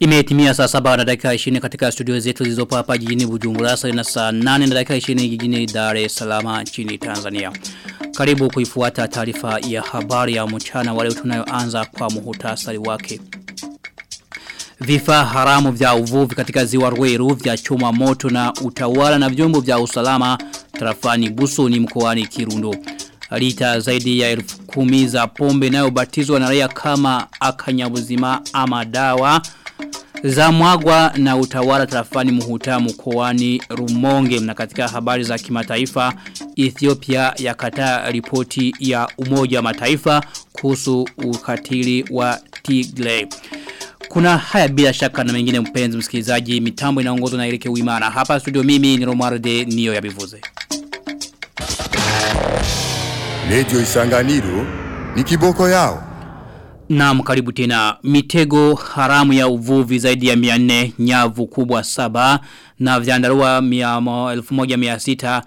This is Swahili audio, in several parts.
Imetimia saa saba na dakika 20 katika studio zetu zilizopo hapa jijini Bujumbura saa na saa 8 na dakika 20 jijini Dar es Salaam nchini Tanzania. Karibu kuifuata taarifa ya habari ya mchana wale tunayoanza kwa muhutasari wake. Vifaa haramu vya uvuvi katika ziwa Rweru vya chuma moto na utawala na vyombo vya usalama tarafani Busoni mkoani Kirundo. Lita zaidi ya elfu kumi za pombe inayobatizwa na raia kama akanyabuzima ama dawa za mwagwa na utawala tarafani muhuta mkoani Rumonge na katika habari za kimataifa Ethiopia yakataa ripoti ya umoja wa mataifa kuhusu ukatili wa Tigray. Kuna haya bila shaka na mengine mpenzi msikilizaji mitambo inaongozwa na Erike Uimana. Hapa studio mimi ni Romarde Nio ya Bivuze. Radio Isanganiro ni kiboko yao. Naam karibu tena. Mitego haramu ya uvuvi zaidi ya 400 nyavu kubwa saba na vyandarua 1600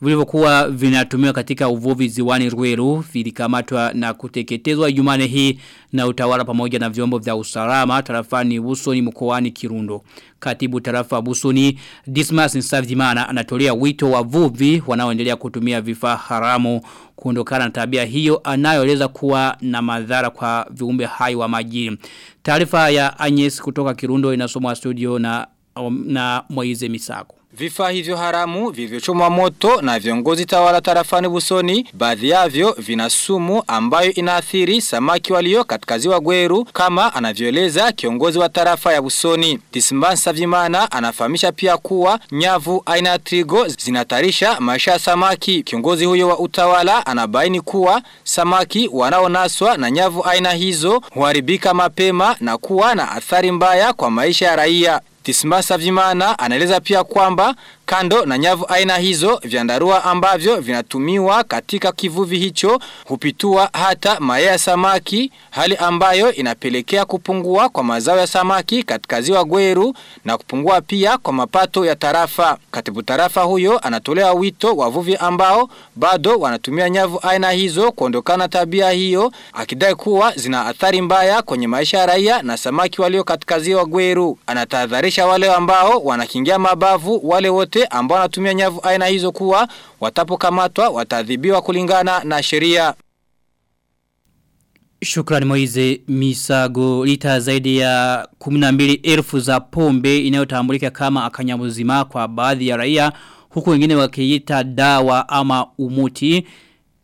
vilivyokuwa vinatumiwa katika uvuvi ziwani Rweru vilikamatwa na kuteketezwa Jumane hii na utawala pamoja na vyombo vya usalama tarafani Busoni mkoani Kirundo. Katibu tarafa Busoni Dismas Nsavjimana anatolea wito wa vuvi wanaoendelea kutumia vifaa haramu kuondokana na tabia hiyo anayoeleza kuwa na madhara kwa viumbe hai wa majini. Taarifa ya Agnes kutoka Kirundo inasomwa studio na na Moize Misako. Vifaa hivyo haramu vilivyochomwa moto na viongozi tawala tarafani Busoni, baadhi yavyo vina sumu ambayo inaathiri samaki walio katika ziwa Gweru kama anavyoeleza kiongozi wa tarafa ya Busoni. Dismbansa Savimana anafahamisha pia kuwa nyavu aina ya trigo zinatarisha maisha ya samaki. Kiongozi huyo wa utawala anabaini kuwa samaki wanaonaswa na nyavu aina hizo huharibika mapema na kuwa na athari mbaya kwa maisha ya raia. Tismasa Vimana anaeleza pia kwamba kando na nyavu aina hizo vyandarua ambavyo vinatumiwa katika kivuvi hicho hupitua hata mayai ya samaki hali ambayo inapelekea kupungua kwa mazao ya samaki katika ziwa Gweru na kupungua pia kwa mapato ya tarafa. Katibu tarafa huyo anatolea wito wavuvi ambao bado wanatumia nyavu aina hizo kuondokana tabia hiyo akidai kuwa zina athari mbaya kwenye maisha ya raia na samaki walio katika ziwa Gweru. Anatahadharisha wale ambao wanakingia mabavu wale wote ambao wanatumia nyavu aina hizo kuwa watapokamatwa watadhibiwa kulingana na sheria. Shukrani Moize Misago lita zaidi ya 12,000 za pombe inayotambulika kama akanyamuzima kwa baadhi ya raia huku wengine wakiita dawa ama umuti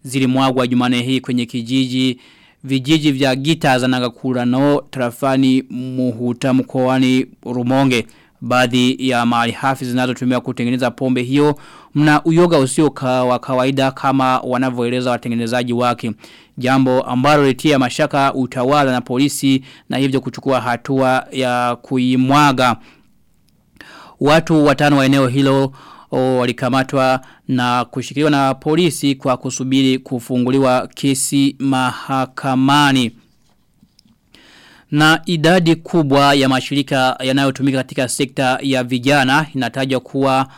zilimwagwa Jumane hii kwenye kijiji vijiji vya Gita za Nagakurano tarafani Muhuta mkoani Rumonge baadhi ya mali hafi zinazotumiwa kutengeneza pombe hiyo mna uyoga usio wa kawaida kama wanavyoeleza watengenezaji wake. Jambo ambalo litia mashaka utawala na polisi na hivyo kuchukua hatua ya kuimwaga. Watu watano wa eneo hilo walikamatwa na kushikiliwa na polisi kwa kusubiri kufunguliwa kesi mahakamani na idadi kubwa ya mashirika yanayotumika katika sekta ya vijana inatajwa kuwa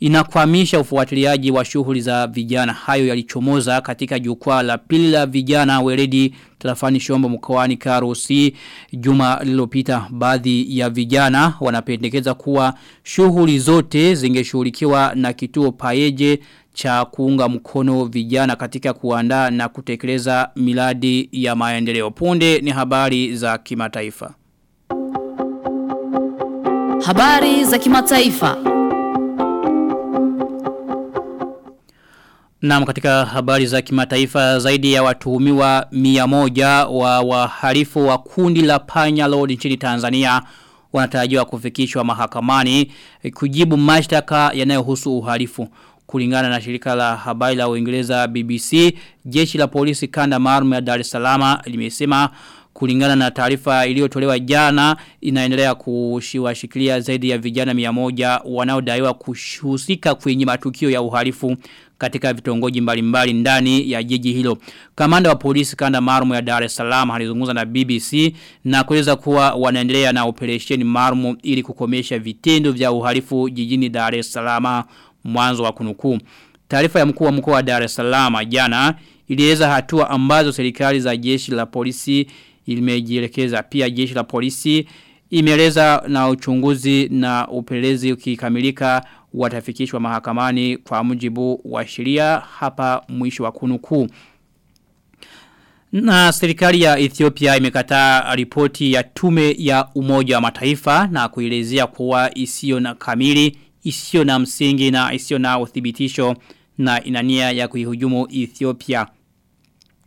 inakwamisha ufuatiliaji wa shughuli za vijana. Hayo yalichomoza katika jukwaa la pili la vijana weledi tarafani shombo mkoani Karusi juma lililopita baadhi ya vijana wanapendekeza kuwa shughuli zote zingeshughulikiwa na kituo paeje cha kuunga mkono vijana katika kuandaa na kutekeleza miladi ya maendeleo. Punde ni habari za kimataifa. Habari za kimataifa. Naam katika habari za kimataifa zaidi ya watuhumiwa mia moja wa waharifu wa kundi la Panya Lord nchini Tanzania wanatarajiwa kufikishwa mahakamani kujibu mashtaka yanayohusu uhalifu kulingana na shirika la habari la Uingereza BBC jeshi la polisi kanda maalum ya Dar es Salaam limesema kulingana na taarifa iliyotolewa jana inaendelea kushiwashikilia zaidi ya vijana 100 wanaodaiwa kuhusika kwenye matukio ya uhalifu katika vitongoji mbalimbali ndani ya jiji hilo. Kamanda wa polisi kanda maalum ya Dar es Salaam alizungumza na BBC na kueleza kuwa wanaendelea na operesheni maalum ili kukomesha vitendo vya uhalifu jijini Dar es Salaam mwanzo wa kunukuu. Taarifa ya mkuu wa mkoa wa Dar es Salaam jana ilieleza hatua ambazo serikali za jeshi la polisi imejielekeza pia jeshi la polisi imeeleza na uchunguzi na upelelezi ukikamilika watafikishwa mahakamani kwa mujibu wa sheria hapa mwisho wa kunukuu. Na serikali ya Ethiopia imekataa ripoti ya tume ya umoja wa mataifa na kuelezea kuwa isiyo na kamili, isio na msingi na isiyo na uthibitisho na inania ya kuihujumu Ethiopia.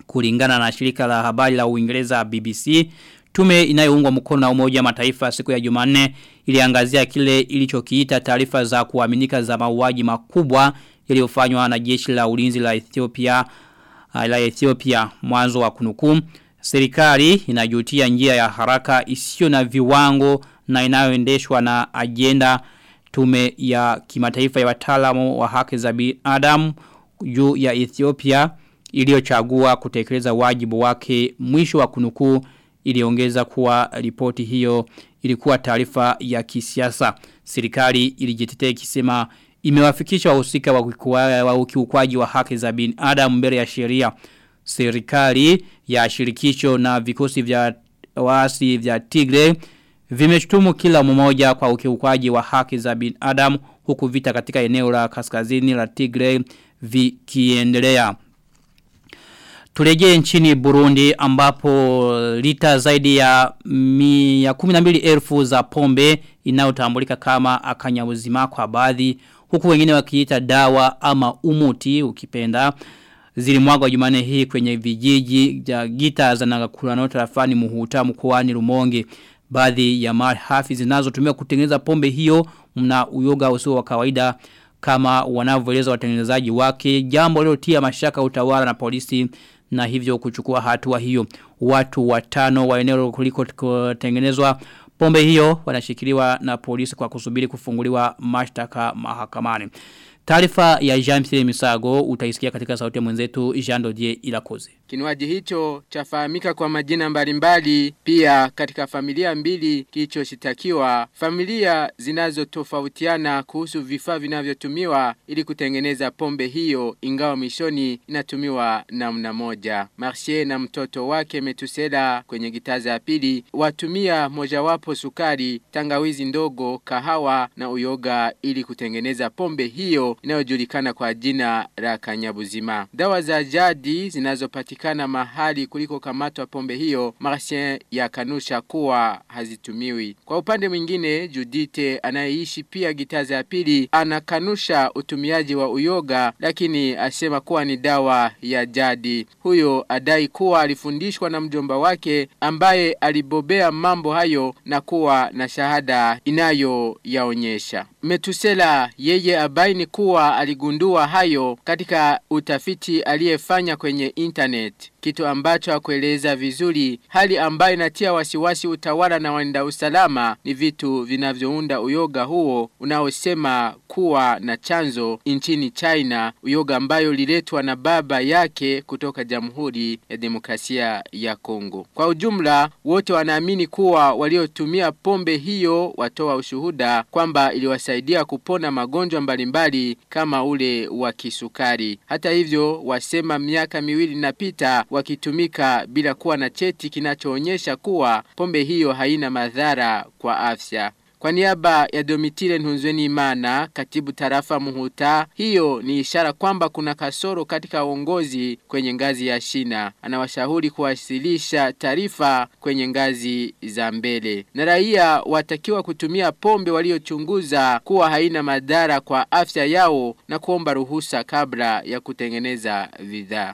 Kulingana na shirika la habari la Uingereza BBC, tume inayoungwa mkono na umoja mataifa siku ya Jumanne iliangazia kile ilichokiita taarifa za kuaminika za mauaji makubwa yaliyofanywa na jeshi la ulinzi la Ethiopia la Ethiopia mwanzo wa kunukuu serikali inajutia njia ya haraka isiyo na viwango na inayoendeshwa na agenda tume ya kimataifa ya wataalamu wa haki za binadamu juu ya Ethiopia iliyochagua kutekeleza wajibu wake mwisho wa kunukuu iliongeza kuwa ripoti hiyo ilikuwa taarifa ya kisiasa. Serikali ilijitetea ikisema imewafikisha wahusika wa ukiukwaji wa haki za binadamu mbele ya sheria. Serikali ya shirikisho na vikosi vya waasi vya Tigre vimeshtumu kila mmoja kwa ukiukwaji wa haki za binadamu huku vita katika eneo la kaskazini la Tigre vikiendelea. Turejee nchini Burundi ambapo lita zaidi ya, mi, ya kuminambili elfu za pombe inayotambulika kama akanyauzima kwa baadhi huku wengine wakiita dawa ama umuti ukipenda zilimwagwa jumane hii kwenye vijiji ja gita za nagakulano tarafani muhuta mkoani Rumonge baadhi ya mahafi hafi zinazotumia kutengeneza pombe hiyo mna uyoga usio wa kawaida kama wanavyoeleza watengenezaji wake jambo lilotia mashaka utawala na polisi na hivyo kuchukua hatua hiyo. Watu watano wa eneo kuliko kutengenezwa pombe hiyo wanashikiliwa na polisi kwa kusubiri kufunguliwa mashtaka mahakamani Taarifa ya Jean-Pierre Misago utaisikia katika sauti ya mwenzetu Jean Dodier Ilakoze. Kinywaji hicho chafahamika kwa majina mbalimbali pia katika familia mbili kilichoshitakiwa familia zinazotofautiana kuhusu vifaa vinavyotumiwa ili kutengeneza pombe hiyo ingawa mishoni inatumiwa namna moja. Marche na mtoto wake Metusela kwenye gitaza ya pili watumia mojawapo sukari, tangawizi ndogo, kahawa na uyoga ili kutengeneza pombe hiyo inayojulikana kwa jina la kanyabuzima. Dawa za jadi zinazopatikana mahali kuliko kamatwa pombe hiyo, Marcien ya kanusha kuwa hazitumiwi. Kwa upande mwingine, Judite anayeishi pia gitaza ya pili anakanusha utumiaji wa uyoga lakini asema kuwa ni dawa ya jadi. Huyo adai kuwa alifundishwa na mjomba wake ambaye alibobea mambo hayo na kuwa na shahada inayoyaonyesha. Metusela yeye abaini kuwa aligundua hayo katika utafiti aliyefanya kwenye internet. Kitu ambacho hakueleza vizuri hali ambayo inatia wasiwasi utawala na walinda usalama ni vitu vinavyounda uyoga huo unaosema kuwa na chanzo nchini China uyoga ambayo liletwa na baba yake kutoka Jamhuri ya Demokrasia ya Kongo. Kwa ujumla wote wanaamini kuwa waliotumia pombe hiyo watoa ushuhuda kwamba iliwasaidia kupona magonjwa mbalimbali kama ule wa kisukari. Hata hivyo wasema miaka miwili napita wakitumika bila kuwa na cheti kinachoonyesha kuwa pombe hiyo haina madhara kwa afya. Kwa niaba ya Domitile Nhunzweni Imana, katibu tarafa Muhuta, hiyo ni ishara kwamba kuna kasoro katika uongozi kwenye ngazi ya shina. Anawashauri kuwasilisha taarifa kwenye ngazi za mbele. Na raia watakiwa kutumia pombe waliochunguza kuwa haina madhara kwa afya yao na kuomba ruhusa kabla ya kutengeneza bidhaa.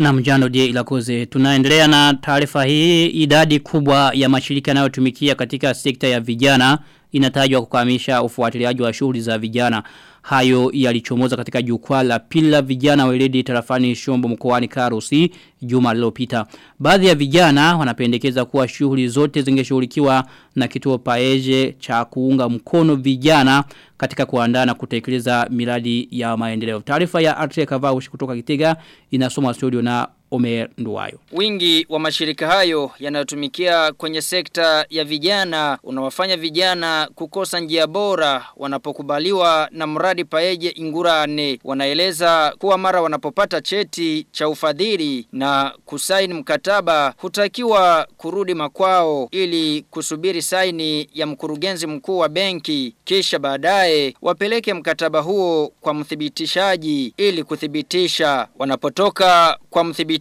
Na mjano die ilakoze. Tunaendelea na taarifa hii idadi kubwa ya mashirika yanayotumikia katika sekta ya vijana inatajwa kukamisha ufuatiliaji wa shughuli za vijana. Hayo yalichomoza katika jukwaa la pila la vijana weledi tarafani Shombo mkoani Karusi juma lililopita. Baadhi ya vijana wanapendekeza kuwa shughuli zote zingeshughulikiwa na kituo paeje cha kuunga mkono vijana katika kuandaa na kutekeleza miradi ya maendeleo. Taarifa ya Artie kutoka Kitega inasoma studio na Omer Nduwayo. Wingi wa mashirika hayo yanayotumikia kwenye sekta ya vijana unawafanya vijana kukosa njia bora wanapokubaliwa na mradi paeje ingurane. Wanaeleza kuwa mara wanapopata cheti cha ufadhili na kusaini mkataba hutakiwa kurudi makwao ili kusubiri saini ya mkurugenzi mkuu wa benki kisha baadaye wapeleke mkataba huo kwa mthibitishaji ili kuthibitisha wanapotoka kwa mthibitishaji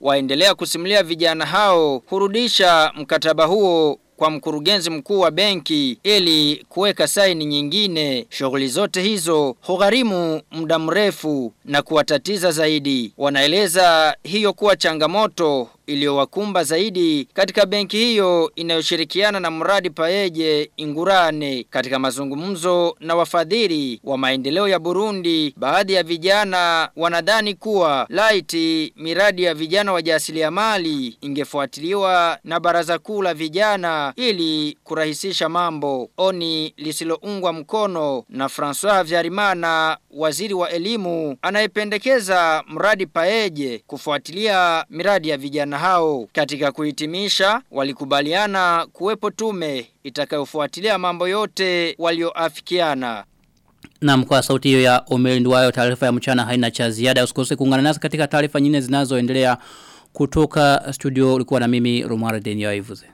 waendelea kusimulia vijana hao hurudisha mkataba huo kwa mkurugenzi mkuu wa benki ili kuweka saini nyingine. Shughuli zote hizo hugharimu muda mrefu na kuwatatiza zaidi. Wanaeleza hiyo kuwa changamoto iliyowakumba zaidi katika benki hiyo inayoshirikiana na mradi paeje ingurane katika mazungumzo na wafadhili wa maendeleo ya Burundi. Baadhi ya vijana wanadhani kuwa laiti miradi ya vijana wajasiriamali ingefuatiliwa na baraza kuu la vijana ili kurahisisha mambo. Oni lisiloungwa mkono na François Vyarimana waziri wa elimu anayependekeza mradi paeje kufuatilia miradi ya vijana hao. Katika kuhitimisha walikubaliana kuwepo tume itakayofuatilia mambo yote walioafikiana. Na kwa sauti hiyo ya Omeri Nduwayo taarifa ya mchana haina cha ziada. Usikose kuungana nasi katika taarifa nyingine zinazoendelea kutoka studio. Ulikuwa na mimi Romar Denio Ivuze.